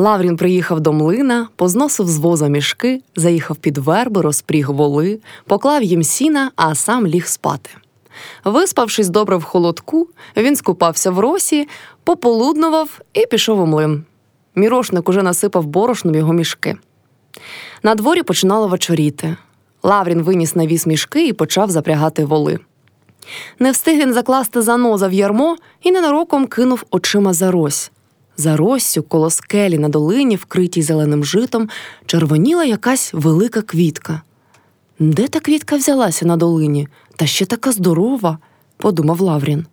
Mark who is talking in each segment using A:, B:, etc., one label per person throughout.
A: Лаврін приїхав до млина, позносив з воза мішки, заїхав під верби, розпріг воли, поклав їм сіна, а сам ліг спати. Виспавшись добре в холодку, він скупався в росі, пополуднував і пішов у млин. Мірошник уже насипав борошном його мішки. На дворі починало вечоріти. Лаврін виніс на віз мішки і почав запрягати воли. Не встиг він закласти заноза в ярмо і ненароком кинув очима за рось. За Россю, коло скелі на долині, вкритій зеленим житом, червоніла якась велика квітка. Де та квітка взялася на долині, та ще така здорова, подумав Лаврін.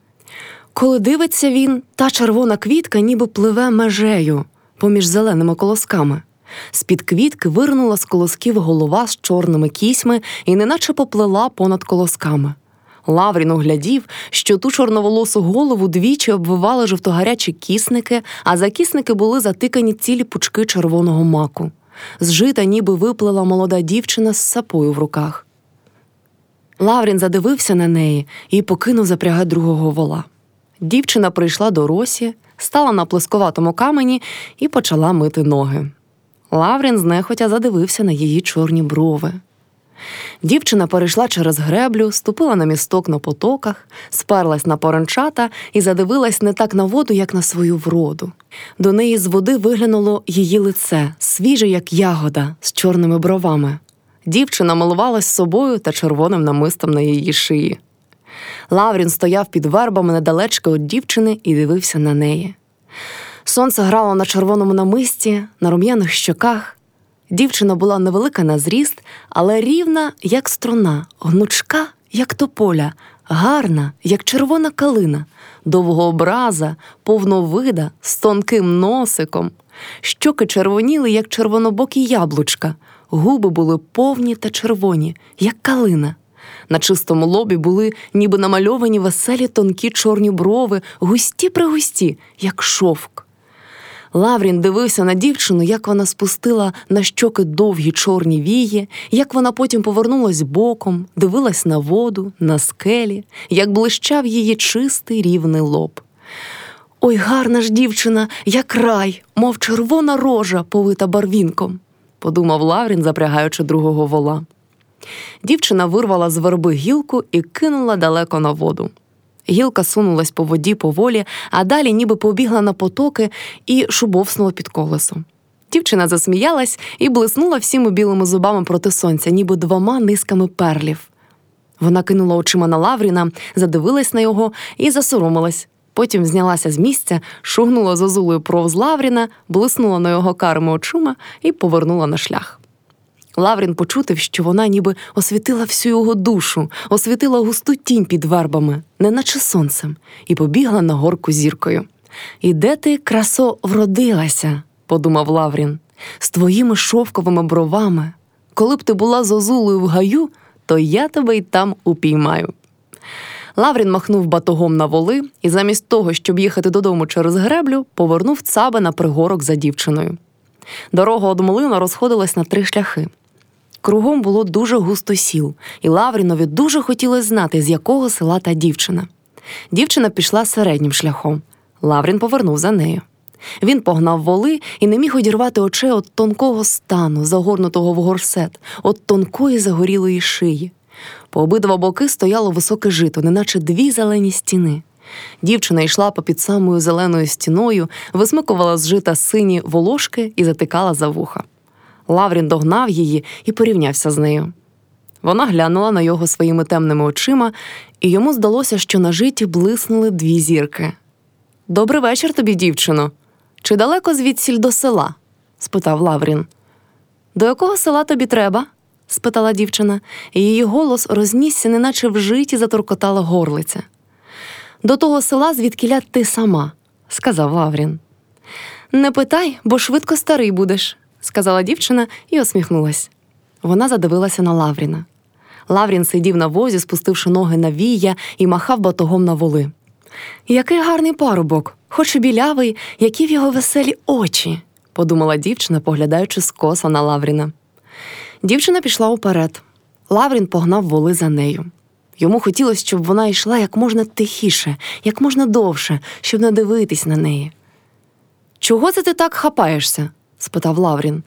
A: Коли дивиться він, та червона квітка ніби пливе межею поміж зеленими колосками. З-під квітки вирнула з колосків голова з чорними кісьми і неначе поплила понад колосками. Лаврін углядів, що ту чорноволосу голову двічі обвивали жовтогарячі кісники, а за кісники були затикані цілі пучки червоного маку. З жита ніби виплила молода дівчина з сапою в руках. Лаврін задивився на неї і покинув запрягати другого вола. Дівчина прийшла до росі, стала на плосковатому камені і почала мити ноги. Лаврін знехотя задивився на її чорні брови. Дівчина перейшла через греблю, ступила на місток на потоках, сперлась на поранчата і задивилась не так на воду, як на свою вроду. До неї з води виглянуло її лице, свіже, як ягода, з чорними бровами. Дівчина милувалась собою та червоним намистом на її шиї. Лаврін стояв під вербами недалечко від дівчини і дивився на неї. Сонце грало на червоному намисті, на рум'яних щоках. Дівчина була невелика на зріст, але рівна, як струна, гнучка, як тополя, гарна, як червона калина, довгообраза, повновида, з тонким носиком. Щоки червоніли, як червонобокі яблучка, губи були повні та червоні, як калина. На чистому лобі були ніби намальовані веселі тонкі чорні брови, густі пригусті, як шовк. Лаврін дивився на дівчину, як вона спустила на щоки довгі чорні вії, як вона потім повернулась боком, дивилась на воду, на скелі, як блищав її чистий рівний лоб. Ой, гарна ж дівчина, як рай, мов червона рожа, повита барвінком, подумав Лаврін, запрягаючи другого вола. Дівчина вирвала з верби гілку і кинула далеко на воду. Гілка сунулась по воді поволі, а далі ніби побігла на потоки і шубовснула під колесом. Дівчина засміялась і блиснула всіми білими зубами проти сонця, ніби двома низками перлів. Вона кинула очима на Лавріна, задивилась на його і засоромилась. Потім знялася з місця, шугнула зозулею провз Лавріна, блиснула на його карими очима і повернула на шлях. Лаврін почутив, що вона ніби освітила всю його душу, освітила густу тінь під вербами, неначе сонцем, і побігла на горку зіркою. І де ти, красо, вродилася, подумав Лаврін, з твоїми шовковими бровами. Коли б ти була зозулею в гаю, то я тебе й там упіймаю. Лаврін махнув батогом на воли і замість того, щоб їхати додому через греблю, повернув цаби на пригорок за дівчиною. Дорога од млина розходилась на три шляхи. Кругом було дуже густо сіл, і Лаврінові дуже хотілося знати, з якого села та дівчина. Дівчина пішла середнім шляхом. Лаврін повернув за нею. Він погнав воли і не міг одірвати очей від тонкого стану, загорнутого в горсет, від тонкої загорілої шиї. По обидва боки стояло високе жито, неначе дві зелені стіни. Дівчина йшла попід самою зеленою стіною, висмикувала з жита сині волошки і затикала за вуха. Лаврін догнав її і порівнявся з нею. Вона глянула на його своїми темними очима, і йому здалося, що на житті блиснули дві зірки. Добрий вечір тобі, дівчино. Чи далеко звідсіль до села? спитав Лаврін. До якого села тобі треба? спитала дівчина, і її голос рознісся, неначе в житті заторкотала горлиця. До того села, звідкіля ти сама, сказав Лаврін. Не питай, бо швидко старий будеш сказала дівчина і осміхнулась. Вона задивилася на Лавріна. Лаврін сидів на возі, спустивши ноги на вія і махав батогом на воли. Який гарний парубок, хоч і білявий, які в його веселі очі, подумала дівчина, поглядаючи скоса на Лавріна. Дівчина пішла уперед. Лаврін погнав воли за нею. Йому хотілося, щоб вона йшла як можна тихіше, як можна довше, щоб не дивитись на неї. Чого це ти так хапаєшся? Спитав Лаврін.